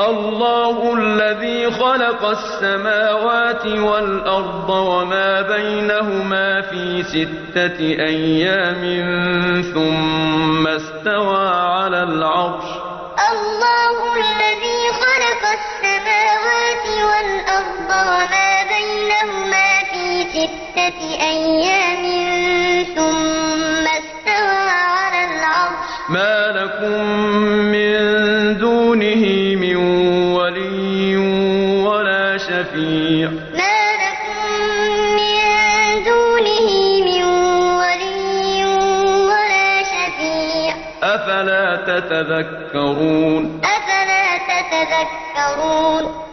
الله الذي خلق السماوات والأرض وما بينهما في ستة أيام ثم استوى على العرش. الله الذي خلق السماوات والأرض وما بينهما في ستة أيام ثم استوى على العرش. ما لكم دونه من ولي ولا شفيع. ما لكم من دونه من ولي ولا شفيع. أفلا تتذكرون؟ أفلا تتذكرون؟